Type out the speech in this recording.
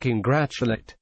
congratulate.